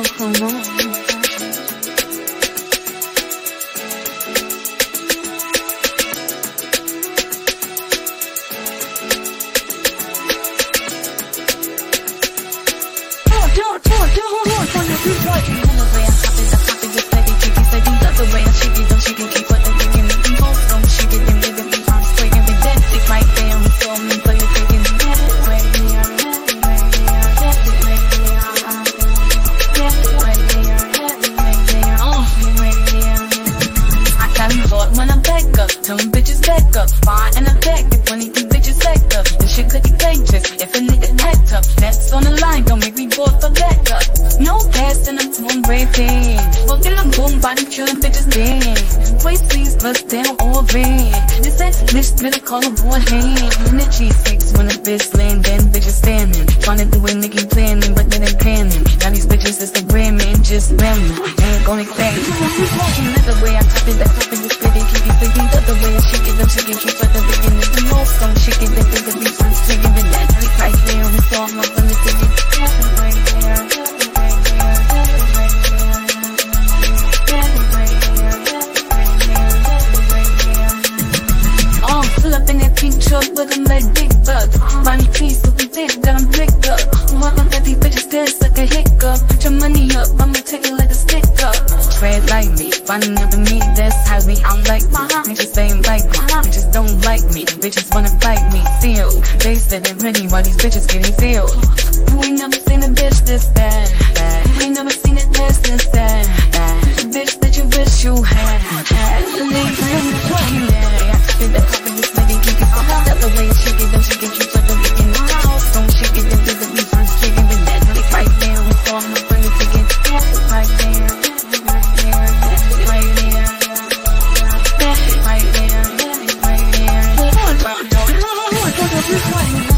Oh, come on. Tell them bitches back up, fine and effective. When these bitches act up, this shit could be dangerous. If a nigga act up, that's on the line. Don't make me both up back up. No past and I'm doing great things. Fucking a boom, body chillin', bitches dance. Play sleeves, bust down all red. This ex bitch better call a boy hand. In the G6 when a bitch land, then bitches standing. Trying to do a nigga planning, but then they planning. Now these bitches is the grand man just ramming. Ain't gonna claim. Live the way I top it, that top it, this pretty, keep it 50. I'm shaking, I'm shaking, keep the most I'm singing And there to sing Pull up in a pink truck with a mad big bug Money trees looking big, I'm big up Walk on every bitch's diss like a hiccup Put your money up, I'ma take it like a stick up Tread like me Finding up in me, that's how we all like me. Bitches ain't like me, uh-huh. bitches don't like me. Bitches wanna fight me, feel. They said they're pretty while these bitches getting filled. You ain't never seen a bitch this bad, bad. You ain't never seen it this, this bad, bad. Bitch that you wish you had, had. Leave me, yeah. Think that poppin' this lady, you can uh-huh. see the way she get them, she get you. This is what